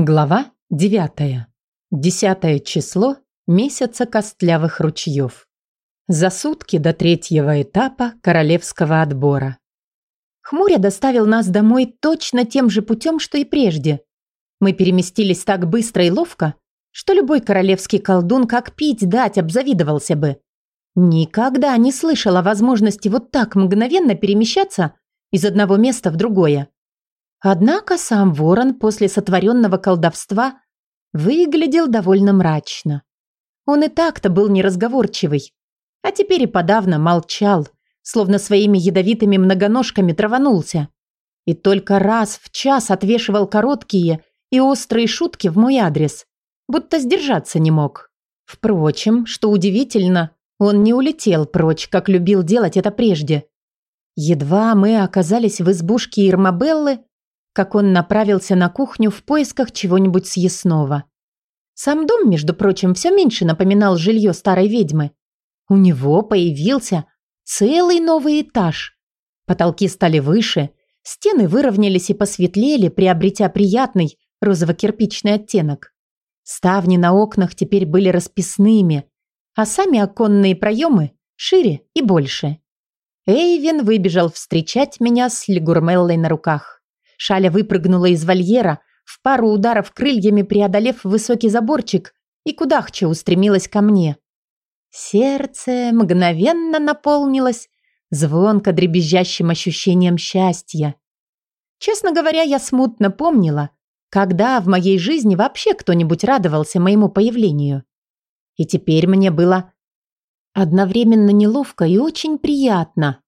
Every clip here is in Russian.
Глава 9. Десятое число месяца костлявых ручьев. За сутки до третьего этапа королевского отбора. Хмуря доставил нас домой точно тем же путем, что и прежде. Мы переместились так быстро и ловко, что любой королевский колдун как пить дать обзавидовался бы. Никогда не слышал о возможности вот так мгновенно перемещаться из одного места в другое. Однако сам ворон после сотворенного колдовства выглядел довольно мрачно. Он и так-то был неразговорчивый, а теперь и подавно молчал, словно своими ядовитыми многоножками траванулся. И только раз в час отвешивал короткие и острые шутки в мой адрес, будто сдержаться не мог. Впрочем, что удивительно, он не улетел прочь, как любил делать это прежде. Едва мы оказались в избушке Ирмабеллы, как он направился на кухню в поисках чего-нибудь съестного. Сам дом, между прочим, все меньше напоминал жилье старой ведьмы. У него появился целый новый этаж. Потолки стали выше, стены выровнялись и посветлели, приобретя приятный розово-кирпичный оттенок. Ставни на окнах теперь были расписными, а сами оконные проемы шире и больше. Эйвен выбежал встречать меня с Лигурмеллой на руках. Шаля выпрыгнула из вольера, в пару ударов крыльями преодолев высокий заборчик, и кудахча устремилась ко мне. Сердце мгновенно наполнилось звонко дребезжащим ощущением счастья. Честно говоря, я смутно помнила, когда в моей жизни вообще кто-нибудь радовался моему появлению. И теперь мне было одновременно неловко и очень приятно.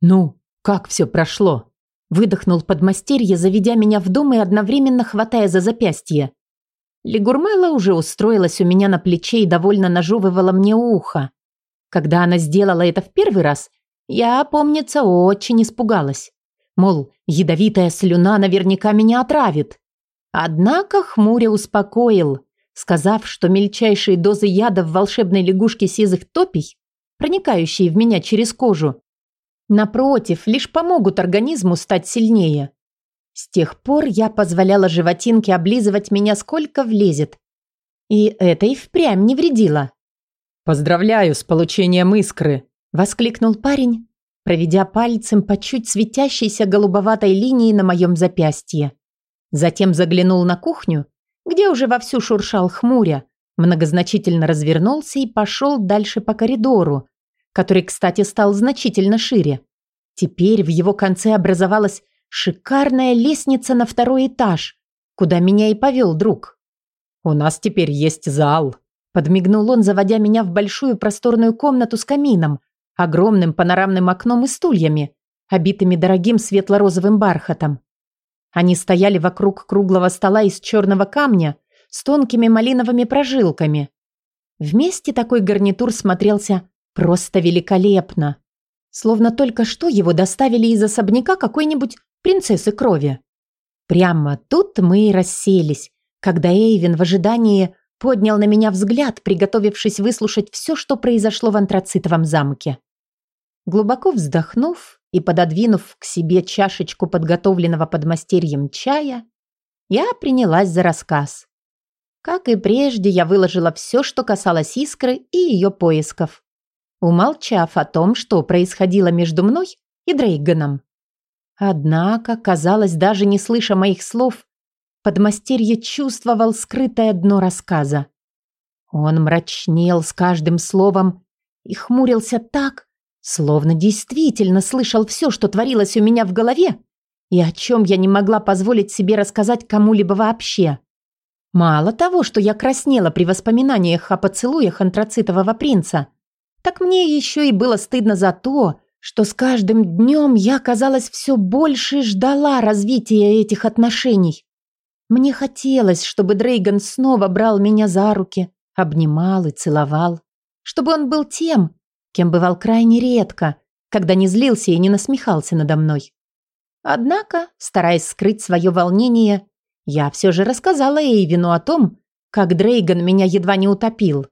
«Ну, как все прошло?» Выдохнул подмастерье, заведя меня в дом и одновременно хватая за запястье. Лигурмела уже устроилась у меня на плече и довольно нажевывала мне ухо. Когда она сделала это в первый раз, я, помнится, очень испугалась. Мол, ядовитая слюна наверняка меня отравит. Однако хмуря успокоил, сказав, что мельчайшие дозы яда в волшебной лягушке сизых топий, проникающие в меня через кожу, Напротив, лишь помогут организму стать сильнее. С тех пор я позволяла животинке облизывать меня сколько влезет. И это и впрямь не вредило. «Поздравляю с получением искры!» – воскликнул парень, проведя пальцем по чуть светящейся голубоватой линии на моем запястье. Затем заглянул на кухню, где уже вовсю шуршал хмуря, многозначительно развернулся и пошел дальше по коридору, который, кстати, стал значительно шире. Теперь в его конце образовалась шикарная лестница на второй этаж, куда меня и повел друг. «У нас теперь есть зал», – подмигнул он, заводя меня в большую просторную комнату с камином, огромным панорамным окном и стульями, обитыми дорогим светло-розовым бархатом. Они стояли вокруг круглого стола из черного камня с тонкими малиновыми прожилками. Вместе такой гарнитур смотрелся Просто великолепно. Словно только что его доставили из особняка какой-нибудь принцессы крови. Прямо тут мы и расселись, когда Эйвен в ожидании поднял на меня взгляд, приготовившись выслушать все, что произошло в антрацитовом замке. Глубоко вздохнув и пододвинув к себе чашечку подготовленного подмастерьем чая, я принялась за рассказ. Как и прежде, я выложила все, что касалось искры и ее поисков умолчав о том, что происходило между мной и Дрейганом. Однако, казалось, даже не слыша моих слов, подмастерье чувствовал скрытое дно рассказа. Он мрачнел с каждым словом и хмурился так, словно действительно слышал все, что творилось у меня в голове и о чем я не могла позволить себе рассказать кому-либо вообще. Мало того, что я краснела при воспоминаниях о поцелуях антрацитового принца – так мне еще и было стыдно за то, что с каждым днем я, казалось, все больше ждала развития этих отношений. Мне хотелось, чтобы Дрейган снова брал меня за руки, обнимал и целовал. Чтобы он был тем, кем бывал крайне редко, когда не злился и не насмехался надо мной. Однако, стараясь скрыть свое волнение, я все же рассказала Эйвину о том, как Дрейган меня едва не утопил.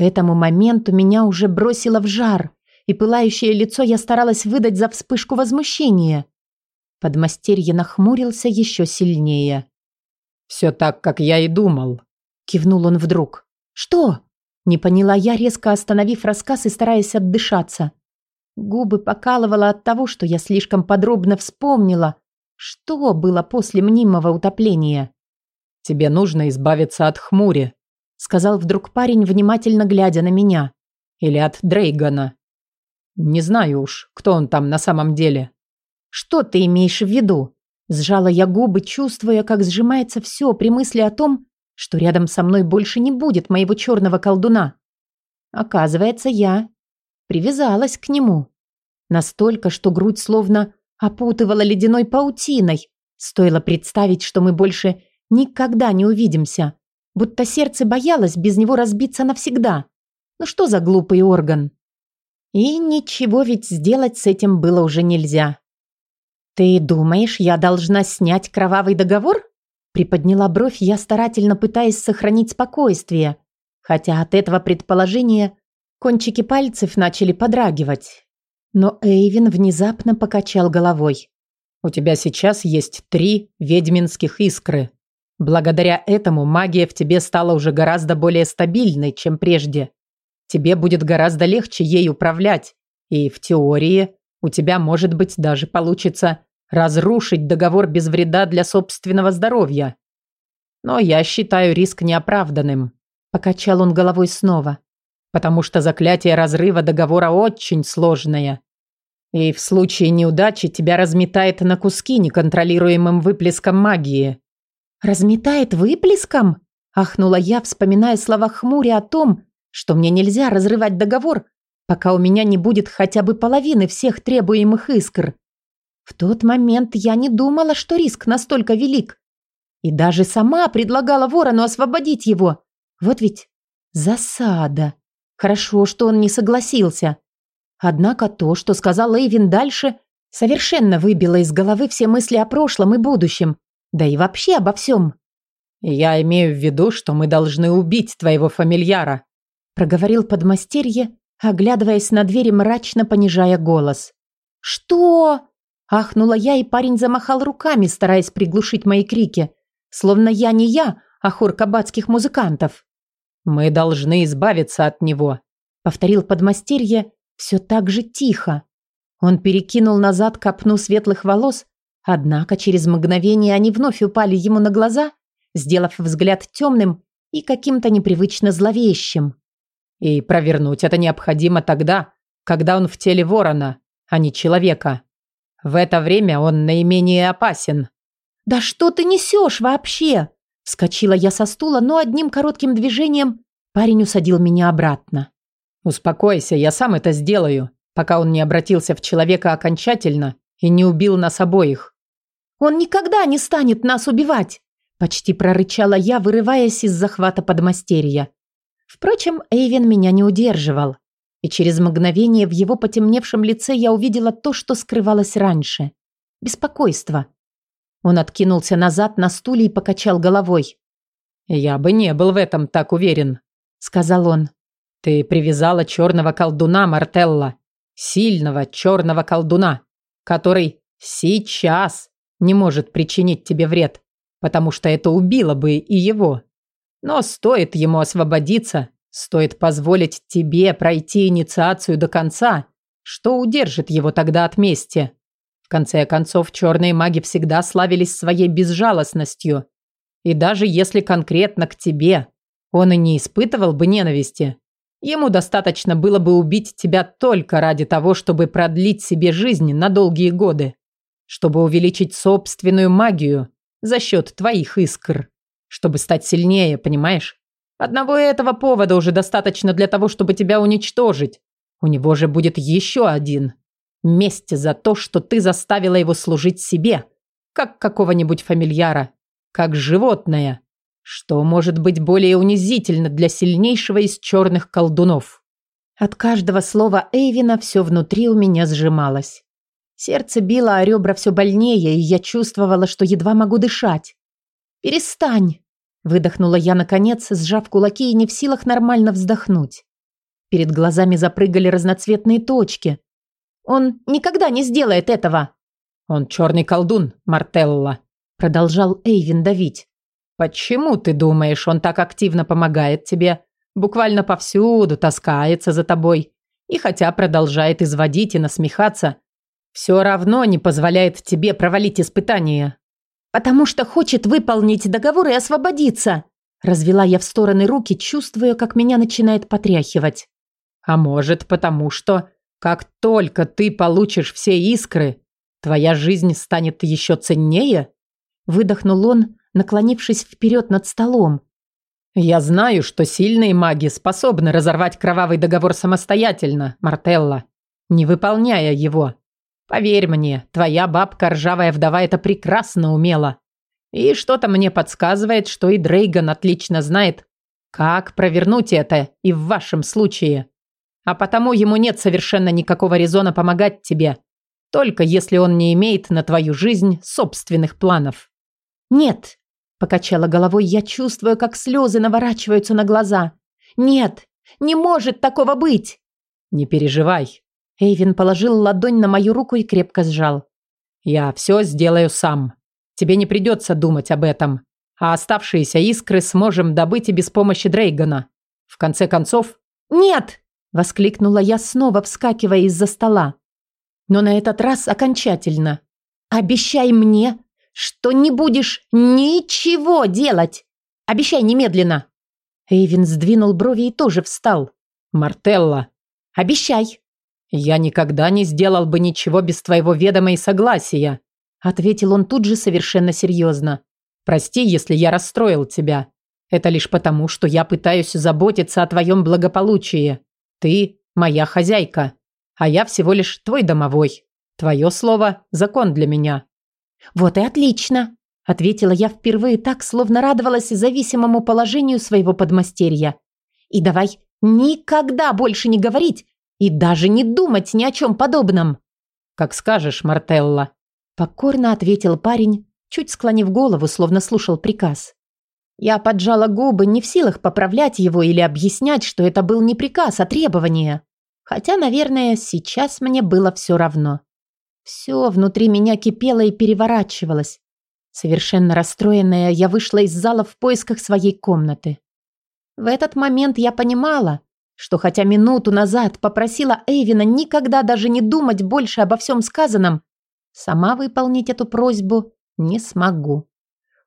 К этому моменту меня уже бросило в жар, и пылающее лицо я старалась выдать за вспышку возмущения. Подмастерье нахмурился еще сильнее. Все так, как я и думал. Кивнул он вдруг. Что? Не поняла я, резко остановив рассказ и стараясь отдышаться. Губы покалывало от того, что я слишком подробно вспомнила, что было после мнимого утопления. «Тебе нужно избавиться от хмури», — сказал вдруг парень, внимательно глядя на меня. «Или от Дрейгана. Не знаю уж, кто он там на самом деле». «Что ты имеешь в виду?» Сжала я губы, чувствуя, как сжимается все при мысли о том, что рядом со мной больше не будет моего черного колдуна. Оказывается, я привязалась к нему. Настолько, что грудь словно опутывала ледяной паутиной. Стоило представить, что мы больше никогда не увидимся. Будто сердце боялось без него разбиться навсегда. Ну что за глупый орган? И ничего ведь сделать с этим было уже нельзя. «Ты думаешь, я должна снять кровавый договор?» Приподняла бровь я, старательно пытаясь сохранить спокойствие, хотя от этого предположения кончики пальцев начали подрагивать. Но Эйвин внезапно покачал головой. «У тебя сейчас есть три ведьминских искры. Благодаря этому магия в тебе стала уже гораздо более стабильной, чем прежде. Тебе будет гораздо легче ей управлять, и в теории у тебя, может быть, даже получится разрушить договор без вреда для собственного здоровья. Но я считаю риск неоправданным. Покачал он головой снова. Потому что заклятие разрыва договора очень сложное. И в случае неудачи тебя разметает на куски неконтролируемым выплеском магии. «Разметает выплеском?» – ахнула я, вспоминая слова Хмури о том, что мне нельзя разрывать договор, пока у меня не будет хотя бы половины всех требуемых искр. В тот момент я не думала, что риск настолько велик. И даже сама предлагала ворону освободить его. Вот ведь засада. Хорошо, что он не согласился. Однако то, что сказал Эйвин дальше, совершенно выбило из головы все мысли о прошлом и будущем. Да и вообще обо всем. «Я имею в виду, что мы должны убить твоего фамильяра», проговорил подмастерье, оглядываясь на двери мрачно понижая голос. «Что?» Ахнула я, и парень замахал руками, стараясь приглушить мои крики. Словно я не я, а хор кабацких музыкантов. «Мы должны избавиться от него», — повторил подмастерье все так же тихо. Он перекинул назад копну светлых волос, однако через мгновение они вновь упали ему на глаза, сделав взгляд темным и каким-то непривычно зловещим. «И провернуть это необходимо тогда, когда он в теле ворона, а не человека. В это время он наименее опасен». «Да что ты несешь вообще?» Вскочила я со стула, но одним коротким движением парень усадил меня обратно. «Успокойся, я сам это сделаю, пока он не обратился в человека окончательно и не убил нас обоих». «Он никогда не станет нас убивать!» Почти прорычала я, вырываясь из захвата подмастерья. Впрочем, Эйвен меня не удерживал и через мгновение в его потемневшем лице я увидела то, что скрывалось раньше. Беспокойство. Он откинулся назад на стуле и покачал головой. «Я бы не был в этом так уверен», — сказал он. «Ты привязала черного колдуна, Мартелла. Сильного черного колдуна, который сейчас не может причинить тебе вред, потому что это убило бы и его. Но стоит ему освободиться, Стоит позволить тебе пройти инициацию до конца, что удержит его тогда от мести? В конце концов, черные маги всегда славились своей безжалостностью. И даже если конкретно к тебе он и не испытывал бы ненависти, ему достаточно было бы убить тебя только ради того, чтобы продлить себе жизнь на долгие годы, чтобы увеличить собственную магию за счет твоих искр, чтобы стать сильнее, понимаешь? Одного этого повода уже достаточно для того, чтобы тебя уничтожить. У него же будет еще один. Месть за то, что ты заставила его служить себе, как какого-нибудь фамильяра, как животное. Что может быть более унизительно для сильнейшего из черных колдунов? От каждого слова Эйвина все внутри у меня сжималось. Сердце било, а ребра все больнее, и я чувствовала, что едва могу дышать. «Перестань!» Выдохнула я, наконец, сжав кулаки и не в силах нормально вздохнуть. Перед глазами запрыгали разноцветные точки. «Он никогда не сделает этого!» «Он черный колдун, Мартелла», — продолжал Эйвин давить. Почему ты думаешь, он так активно помогает тебе? Буквально повсюду таскается за тобой. И хотя продолжает изводить и насмехаться, все равно не позволяет тебе провалить испытание. Потому что хочет выполнить договор и освободиться. Развела я в стороны руки, чувствуя, как меня начинает потряхивать. А может, потому что, как только ты получишь все искры, твоя жизнь станет еще ценнее? Выдохнул он, наклонившись вперед над столом. «Я знаю, что сильные маги способны разорвать кровавый договор самостоятельно, Мартелла, не выполняя его. Поверь мне, твоя бабка ржавая вдова это прекрасно умела. И что-то мне подсказывает, что и Дрейган отлично знает, как провернуть это и в вашем случае. А потому ему нет совершенно никакого резона помогать тебе, только если он не имеет на твою жизнь собственных планов». «Нет», – покачала головой, я чувствую, как слезы наворачиваются на глаза. «Нет, не может такого быть!» «Не переживай». Эйвин положил ладонь на мою руку и крепко сжал. «Я все сделаю сам. Тебе не придется думать об этом. А оставшиеся искры сможем добыть и без помощи Дрейгана. В конце концов...» «Нет!» – воскликнула я, снова вскакивая из-за стола. Но на этот раз окончательно. «Обещай мне, что не будешь ничего делать. Обещай немедленно. Эйвин сдвинул брови и тоже встал. Мартелла. Обещай. Я никогда не сделал бы ничего без твоего ведома и согласия, ответил он тут же совершенно серьезно. Прости, если я расстроил тебя. Это лишь потому, что я пытаюсь заботиться о твоем благополучии. Ты моя хозяйка, а я всего лишь твой домовой. Твое слово – закон для меня. «Вот и отлично», – ответила я впервые так, словно радовалась зависимому положению своего подмастерья. «И давай никогда больше не говорить и даже не думать ни о чем подобном». «Как скажешь, Мартелла», – покорно ответил парень, чуть склонив голову, словно слушал приказ. Я поджала губы, не в силах поправлять его или объяснять, что это был не приказ, а требование. Хотя, наверное, сейчас мне было все равно. Все внутри меня кипело и переворачивалось. Совершенно расстроенная, я вышла из зала в поисках своей комнаты. В этот момент я понимала, что хотя минуту назад попросила Эйвина никогда даже не думать больше обо всем сказанном, сама выполнить эту просьбу не смогу.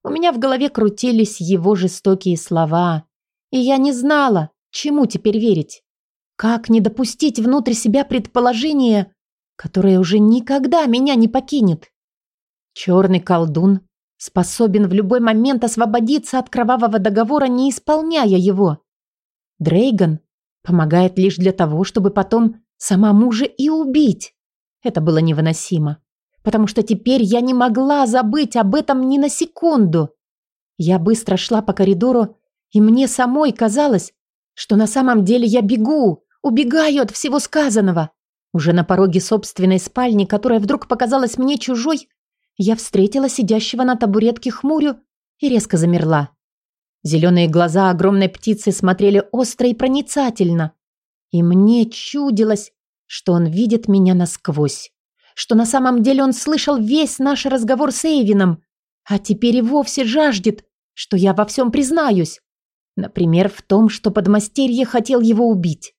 У меня в голове крутились его жестокие слова, и я не знала, чему теперь верить. Как не допустить внутрь себя предположение, которая уже никогда меня не покинет. Черный колдун способен в любой момент освободиться от кровавого договора, не исполняя его. Дрейган помогает лишь для того, чтобы потом сама мужа и убить. Это было невыносимо, потому что теперь я не могла забыть об этом ни на секунду. Я быстро шла по коридору, и мне самой казалось, что на самом деле я бегу, убегаю от всего сказанного. Уже на пороге собственной спальни, которая вдруг показалась мне чужой, я встретила сидящего на табуретке хмурю и резко замерла. Зеленые глаза огромной птицы смотрели остро и проницательно. И мне чудилось, что он видит меня насквозь. Что на самом деле он слышал весь наш разговор с Эйвином, а теперь и вовсе жаждет, что я во всем признаюсь. Например, в том, что подмастерье хотел его убить.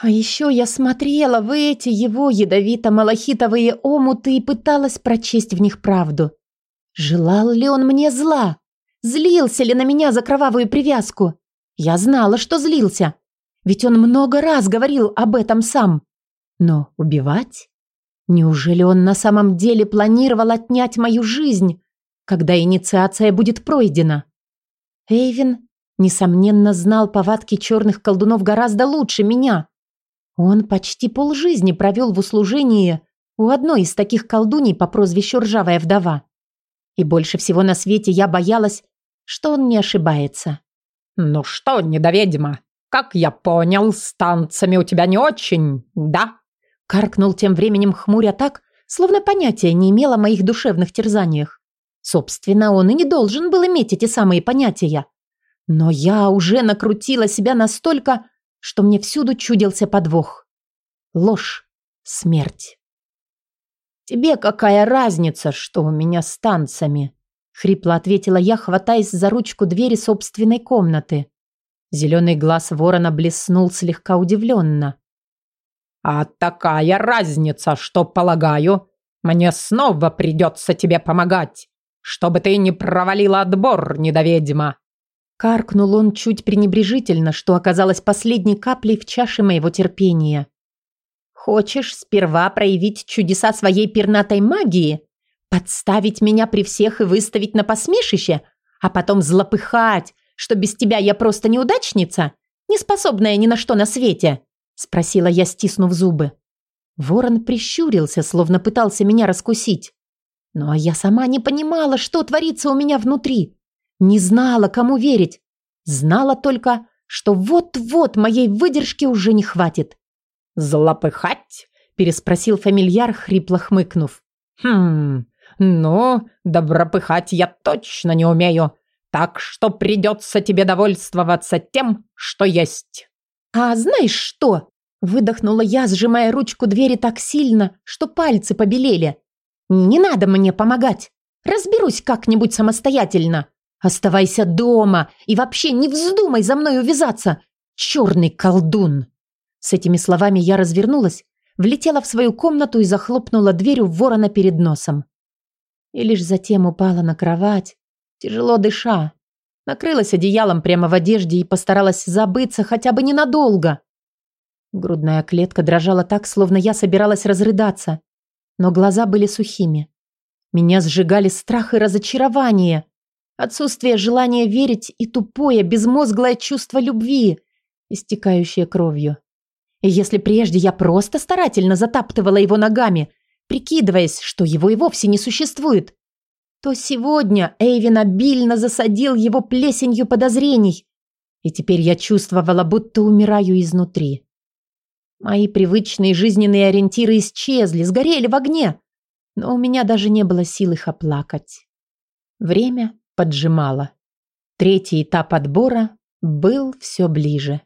А еще я смотрела в эти его ядовито-малахитовые омуты и пыталась прочесть в них правду. Желал ли он мне зла? Злился ли на меня за кровавую привязку? Я знала, что злился. Ведь он много раз говорил об этом сам. Но убивать? Неужели он на самом деле планировал отнять мою жизнь, когда инициация будет пройдена? Эйвин, несомненно, знал повадки черных колдунов гораздо лучше меня. Он почти полжизни провел в услужении у одной из таких колдуней по прозвищу Ржавая вдова. И больше всего на свете я боялась, что он не ошибается. «Ну что, недоведьма, как я понял, с танцами у тебя не очень, да?» Каркнул тем временем хмуря так, словно понятия не имел о моих душевных терзаниях. Собственно, он и не должен был иметь эти самые понятия. Но я уже накрутила себя настолько, что мне всюду чудился подвох. Ложь, смерть. «Тебе какая разница, что у меня с танцами?» хрипло ответила я, хватаясь за ручку двери собственной комнаты. Зеленый глаз ворона блеснул слегка удивленно. «А такая разница, что, полагаю, мне снова придется тебе помогать, чтобы ты не провалила отбор, недоведьма!» Каркнул он чуть пренебрежительно, что оказалось последней каплей в чаше моего терпения. «Хочешь сперва проявить чудеса своей пернатой магии? Подставить меня при всех и выставить на посмешище? А потом злопыхать, что без тебя я просто неудачница, не способная ни на что на свете?» Спросила я, стиснув зубы. Ворон прищурился, словно пытался меня раскусить. Ну а я сама не понимала, что творится у меня внутри. Не знала, кому верить. Знала только, что вот-вот моей выдержки уже не хватит. «Злопыхать?» – переспросил фамильяр, хрипло хмыкнув. «Хм, ну, добропыхать я точно не умею, так что придется тебе довольствоваться тем, что есть». «А знаешь что?» – выдохнула я, сжимая ручку двери так сильно, что пальцы побелели. «Не надо мне помогать. Разберусь как-нибудь самостоятельно. Оставайся дома и вообще не вздумай за мной увязаться, черный колдун!» С этими словами я развернулась, влетела в свою комнату и захлопнула дверь у ворона перед носом. И лишь затем упала на кровать, тяжело дыша. Накрылась одеялом прямо в одежде и постаралась забыться хотя бы ненадолго. Грудная клетка дрожала так, словно я собиралась разрыдаться. Но глаза были сухими. Меня сжигали страх и разочарование. Отсутствие желания верить и тупое, безмозглое чувство любви, истекающее кровью. И если прежде я просто старательно затаптывала его ногами, прикидываясь, что его и вовсе не существует, то сегодня Эйвин обильно засадил его плесенью подозрений, и теперь я чувствовала, будто умираю изнутри. Мои привычные жизненные ориентиры исчезли, сгорели в огне, но у меня даже не было сил их оплакать. Время поджимало. Третий этап отбора был все ближе.